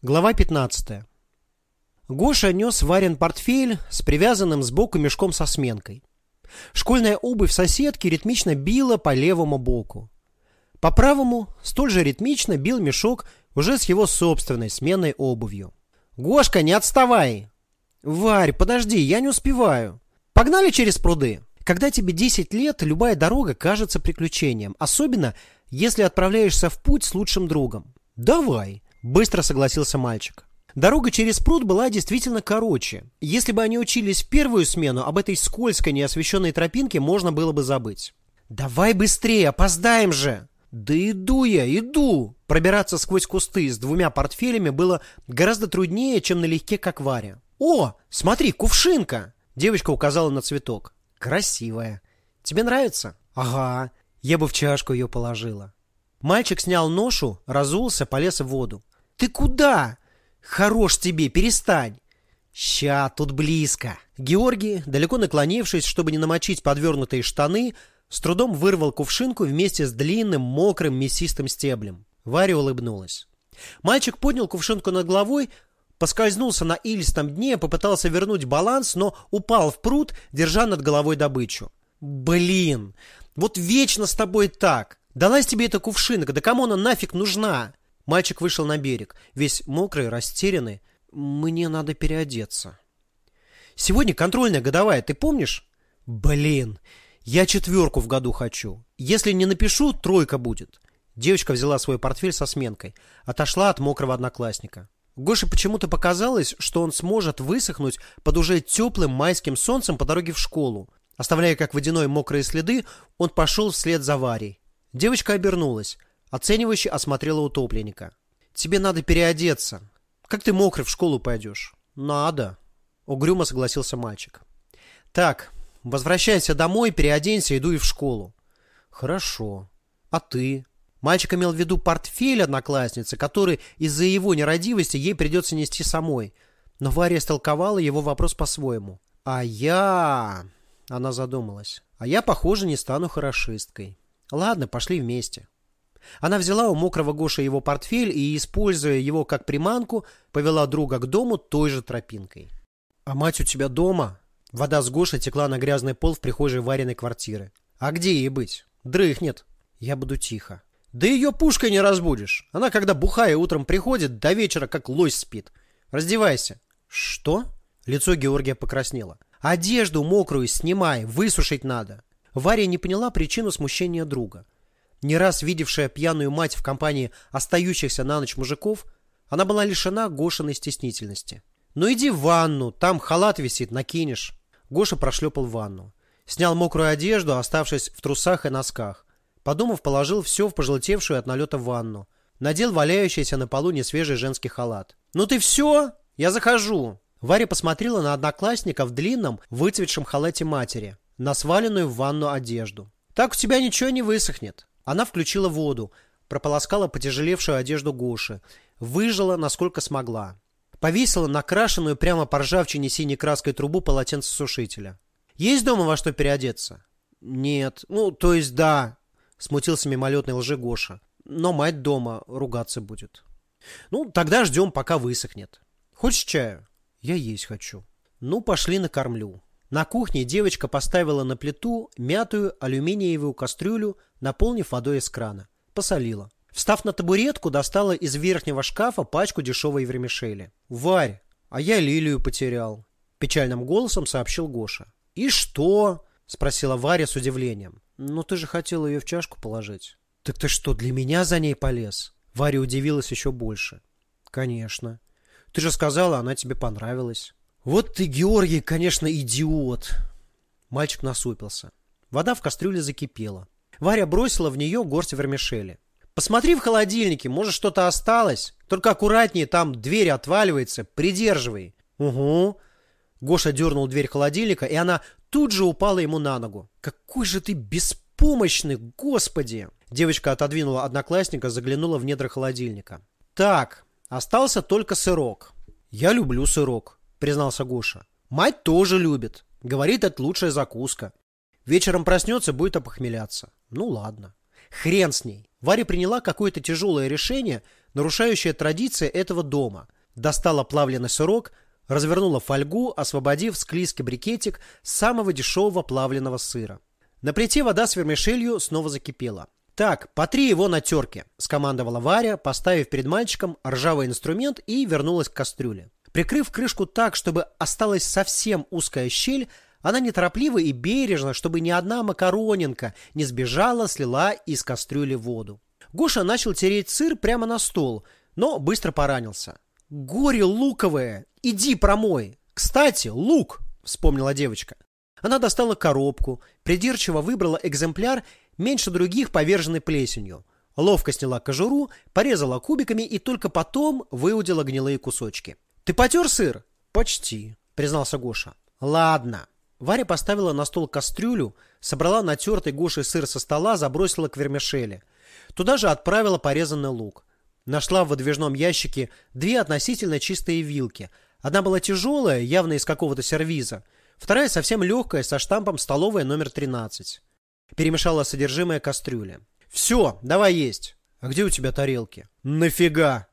Глава 15. Гоша нес Варин портфель с привязанным сбоку мешком со сменкой. Школьная обувь соседки ритмично била по левому боку. По правому столь же ритмично бил мешок уже с его собственной сменной обувью. «Гошка, не отставай!» «Варь, подожди, я не успеваю!» «Погнали через пруды!» Когда тебе 10 лет, любая дорога кажется приключением, особенно если отправляешься в путь с лучшим другом. «Давай!» Быстро согласился мальчик. Дорога через пруд была действительно короче. Если бы они учились в первую смену, об этой скользкой неосвещенной тропинке можно было бы забыть. «Давай быстрее, опоздаем же!» «Да иду я, иду!» Пробираться сквозь кусты с двумя портфелями было гораздо труднее, чем налегке, как Варя. «О, смотри, кувшинка!» Девочка указала на цветок. «Красивая. Тебе нравится?» «Ага. Я бы в чашку ее положила». Мальчик снял ношу, разулся, полез в воду. «Ты куда?» «Хорош тебе, перестань!» «Ща, тут близко!» Георгий, далеко наклонившись, чтобы не намочить подвернутые штаны, с трудом вырвал кувшинку вместе с длинным, мокрым, мясистым стеблем. Варя улыбнулась. Мальчик поднял кувшинку над головой, поскользнулся на илистом дне, попытался вернуть баланс, но упал в пруд, держа над головой добычу. «Блин! Вот вечно с тобой так! Далась тебе эта кувшинка, да кому она нафиг нужна?» Мальчик вышел на берег, весь мокрый, растерянный. Мне надо переодеться. Сегодня контрольная годовая, ты помнишь? Блин, я четверку в году хочу. Если не напишу, тройка будет. Девочка взяла свой портфель со сменкой, отошла от мокрого одноклассника. Гоше почему-то показалось, что он сможет высохнуть под уже теплым майским солнцем по дороге в школу. Оставляя как водяной мокрые следы, он пошел вслед за Варей. Девочка обернулась. Оценивающе осмотрела утопленника. «Тебе надо переодеться. Как ты мокрый в школу пойдешь?» «Надо», — угрюмо согласился мальчик. «Так, возвращайся домой, переоденься, иду и в школу». «Хорошо. А ты?» Мальчик имел в виду портфель одноклассницы, который из-за его нерадивости ей придется нести самой. Но Варя истолковала его вопрос по-своему. «А я...» Она задумалась. «А я, похоже, не стану хорошисткой. Ладно, пошли вместе». Она взяла у мокрого Гоши его портфель и, используя его как приманку, повела друга к дому той же тропинкой. «А мать у тебя дома?» Вода с Гошей текла на грязный пол в прихожей Вариной квартиры. «А где ей быть? Дрыхнет. Я буду тихо». «Да ее пушкой не разбудишь. Она, когда бухая утром приходит, до вечера как лось спит. Раздевайся». «Что?» Лицо Георгия покраснело. «Одежду мокрую снимай, высушить надо». Варя не поняла причину смущения друга. Не раз видевшая пьяную мать в компании остающихся на ночь мужиков, она была лишена Гошиной стеснительности. «Ну иди в ванну, там халат висит, накинешь». Гоша прошлепал в ванну. Снял мокрую одежду, оставшись в трусах и носках. Подумав, положил все в пожелтевшую от налета ванну. Надел валяющийся на полу несвежий женский халат. «Ну ты все? Я захожу!» Варя посмотрела на одноклассника в длинном, выцветшем халате матери, на сваленную в ванну одежду. «Так у тебя ничего не высохнет. Она включила воду, прополоскала потяжелевшую одежду Гоши, выжила, насколько смогла. Повесила накрашенную прямо по ржавчине синей краской трубу полотенцесушителя. «Есть дома во что переодеться?» «Нет. Ну, то есть да», — смутился мимолетный лжи Гоша. «Но мать дома ругаться будет». «Ну, тогда ждем, пока высохнет. Хочешь чаю?» «Я есть хочу». «Ну, пошли накормлю». На кухне девочка поставила на плиту мятую алюминиевую кастрюлю, наполнив водой из крана. Посолила. Встав на табуретку, достала из верхнего шкафа пачку дешевой вермишели. «Варь, а я лилию потерял», – печальным голосом сообщил Гоша. «И что?» – спросила Варя с удивлением. «Ну ты же хотел ее в чашку положить». «Так ты что, для меня за ней полез?» Варя удивилась еще больше. «Конечно. Ты же сказала, она тебе понравилась». Вот ты, Георгий, конечно, идиот. Мальчик насупился. Вода в кастрюле закипела. Варя бросила в нее горсть вермишели. Посмотри в холодильнике, может что-то осталось. Только аккуратнее, там дверь отваливается, придерживай. Угу. Гоша дернул дверь холодильника, и она тут же упала ему на ногу. Какой же ты беспомощный, господи! Девочка отодвинула одноклассника, заглянула в недра холодильника. Так, остался только сырок. Я люблю сырок признался Гоша. Мать тоже любит. Говорит, это лучшая закуска. Вечером проснется, будет опохмеляться. Ну ладно. Хрен с ней. Варя приняла какое-то тяжелое решение, нарушающая традиции этого дома. Достала плавленый сырок, развернула фольгу, освободив склизкий брикетик самого дешевого плавленного сыра. На плите вода с вермишелью снова закипела. «Так, потри его на терке», – скомандовала Варя, поставив перед мальчиком ржавый инструмент и вернулась к кастрюле. Прикрыв крышку так, чтобы осталась совсем узкая щель, она неторопливо и бережно, чтобы ни одна макаронинка не сбежала, слила из кастрюли воду. Гоша начал тереть сыр прямо на стол, но быстро поранился. «Горе луковое! Иди промой! Кстати, лук!» – вспомнила девочка. Она достала коробку, придирчиво выбрала экземпляр, меньше других поверженный плесенью. Ловко сняла кожуру, порезала кубиками и только потом выудила гнилые кусочки. «Ты потер сыр?» «Почти», — признался Гоша. «Ладно». Варя поставила на стол кастрюлю, собрала натертый Гошей сыр со стола, забросила к вермишели. Туда же отправила порезанный лук. Нашла в выдвижном ящике две относительно чистые вилки. Одна была тяжелая, явно из какого-то сервиза, Вторая совсем легкая, со штампом столовая номер 13. Перемешала содержимое кастрюли. Все, давай есть. А где у тебя тарелки? Нафига?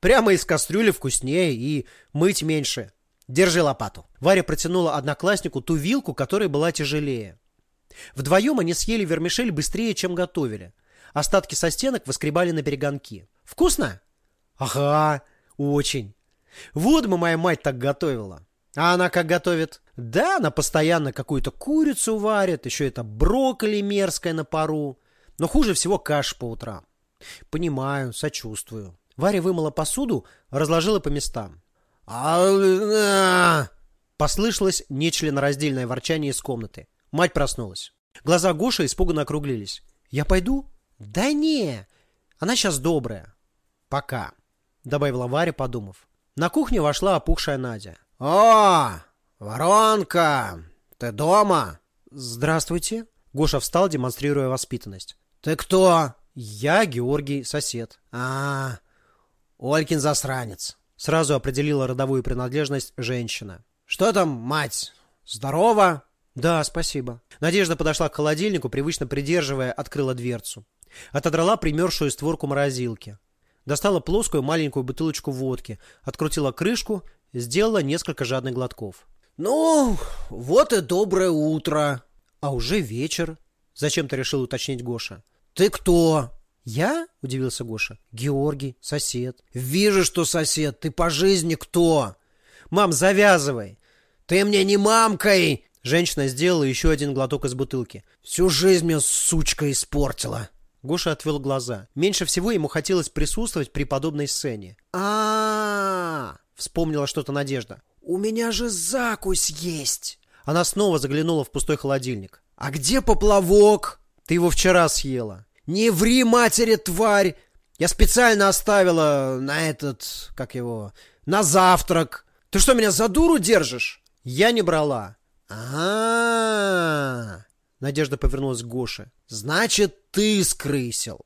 Прямо из кастрюли вкуснее и мыть меньше. Держи лопату. Варя протянула однокласснику ту вилку, которая была тяжелее. Вдвоем они съели вермишель быстрее, чем готовили. Остатки со стенок воскребали на перегонки. Вкусно? Ага, очень. Вот бы моя мать так готовила. А она как готовит? Да, она постоянно какую-то курицу варит, еще это брокколи мерзкое на пару. Но хуже всего каш по утрам. Понимаю, сочувствую. Варя вымыла посуду, разложила по местам. Послышалось нечленораздельное ворчание из комнаты. Мать проснулась. Глаза Гоши испуганно округлились. «Я пойду?» «Да не, она сейчас добрая». «Пока», — добавила Варя, подумав. На кухню вошла опухшая Надя. «О, воронка, ты дома?» «Здравствуйте». Гоша встал, демонстрируя воспитанность. «Ты кто?» «Я Георгий, сосед». «А, Олькин засранец». Сразу определила родовую принадлежность женщина. «Что там, мать? Здорово?» «Да, спасибо». Надежда подошла к холодильнику, привычно придерживая, открыла дверцу. Отодрала примерзшую створку морозилки. Достала плоскую маленькую бутылочку водки, открутила крышку Сделала несколько жадных глотков. «Ну, вот и доброе утро!» «А уже вечер!» Зачем-то решил уточнить Гоша. «Ты кто?» «Я?» – удивился Гоша. «Георгий, сосед». «Вижу, что сосед. Ты по жизни кто?» «Мам, завязывай!» «Ты мне не мамкой!» Женщина сделала еще один глоток из бутылки. «Всю жизнь мне сучка испортила!» Гоша отвел глаза. Меньше всего ему хотелось присутствовать при подобной сцене. -а Вспомнила что-то Надежда. «У меня же закусь есть!» Она снова заглянула в пустой холодильник. «А где поплавок?» «Ты его вчера съела». «Не ври, матери, тварь! Я специально оставила на этот, как его, на завтрак. Ты что, меня за дуру держишь?» «Я не брала». А-а-а! Надежда повернулась к Гоше. «Значит, ты скрысил».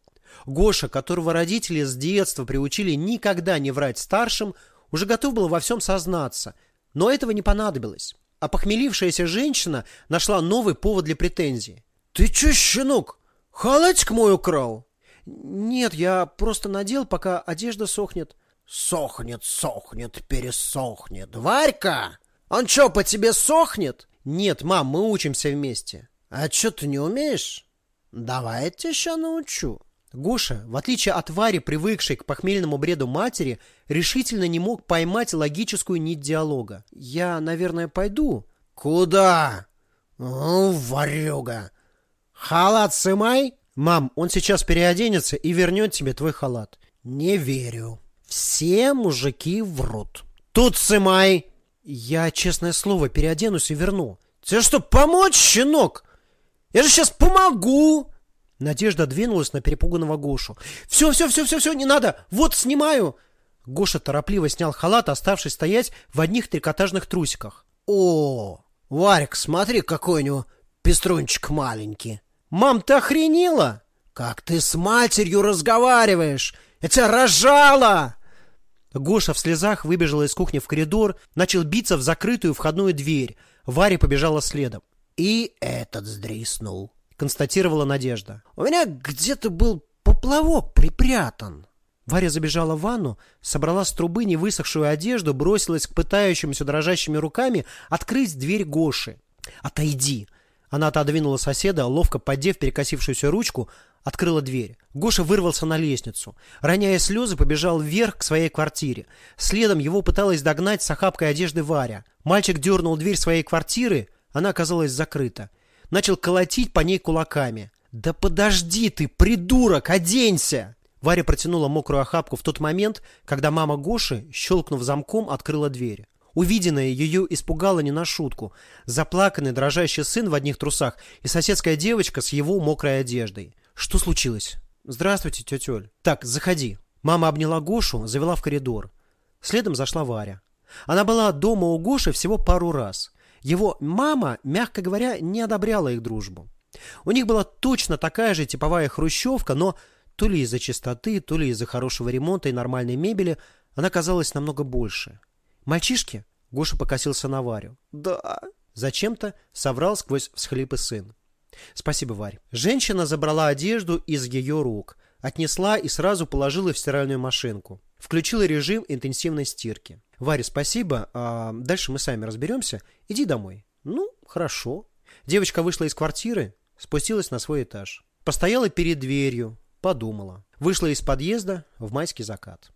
Гоша, которого родители с детства приучили никогда не врать старшим, уже готов был во всем сознаться, но этого не понадобилось. А похмелившаяся женщина нашла новый повод для претензии. «Ты че, щенок, халатик мой украл?» «Нет, я просто надел, пока одежда сохнет». «Сохнет, сохнет, пересохнет. Варька, он что, по тебе сохнет?» «Нет, мам, мы учимся вместе». «А что ты не умеешь?» «Давай я тебя еще научу». Гоша, в отличие от Вари, привыкшей к похмельному бреду матери, решительно не мог поймать логическую нить диалога. «Я, наверное, пойду». «Куда?» «О, варюга! Халат сымай?» «Мам, он сейчас переоденется и вернет тебе твой халат». «Не верю. Все мужики врут». «Тут сымай!» «Я, честное слово, переоденусь и верну». «Тебе что, помочь, щенок? Я же сейчас помогу!» Надежда двинулась на перепуганного Гошу. «Все, все, все, все, все, не надо! Вот, снимаю!» Гоша торопливо снял халат, оставшись стоять в одних трикотажных трусиках. «О, Варик, смотри, какой у него пеструнчик маленький!» «Мам, ты охренела?» «Как ты с матерью разговариваешь? Я тебя рожала!» Гоша в слезах выбежала из кухни в коридор, начал биться в закрытую входную дверь. Варя побежала следом. И этот сдриснул. — констатировала Надежда. «У меня где-то был поплавок припрятан». Варя забежала в ванну, собрала с трубы невысохшую одежду, бросилась к пытающемуся дрожащими руками открыть дверь Гоши. «Отойди!» Она отодвинула соседа, ловко поддев перекосившуюся ручку, открыла дверь. Гоша вырвался на лестницу. Роняя слезы, побежал вверх к своей квартире. Следом его пыталась догнать с охапкой одежды Варя. Мальчик дернул дверь своей квартиры, она оказалась закрыта. Начал колотить по ней кулаками. «Да подожди ты, придурок, оденься!» Варя протянула мокрую охапку в тот момент, когда мама Гоши, щелкнув замком, открыла дверь. Увиденное ее испугало не на шутку. Заплаканный, дрожащий сын в одних трусах и соседская девочка с его мокрой одеждой. Что случилось? Здравствуйте, тетя Оль. Так, заходи. Мама обняла Гошу, завела в коридор. Следом зашла Варя. Она была дома у Гоши всего пару раз. Его мама, мягко говоря, не одобряла их дружбу. У них была точно такая же типовая хрущевка, но то ли из-за чистоты, то ли из-за хорошего ремонта и нормальной мебели она казалась намного больше. «Мальчишки?» — Гоша покосился на Варю. «Да». Зачем-то соврал сквозь всхлипы сын. «Спасибо, Варь». Женщина забрала одежду из ее рук, отнесла и сразу положила в стиральную машинку. Включила режим интенсивной стирки. «Варя, спасибо. А дальше мы сами разберемся. Иди домой». «Ну, хорошо». Девочка вышла из квартиры, спустилась на свой этаж. Постояла перед дверью, подумала. Вышла из подъезда в майский закат.